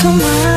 Kemarin ku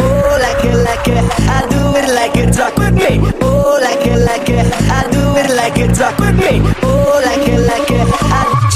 Oh, like it, like it, I do it like it, talk with me. Oh, like it, like it, I do it like it, talk with me. Oh, like it, like it, I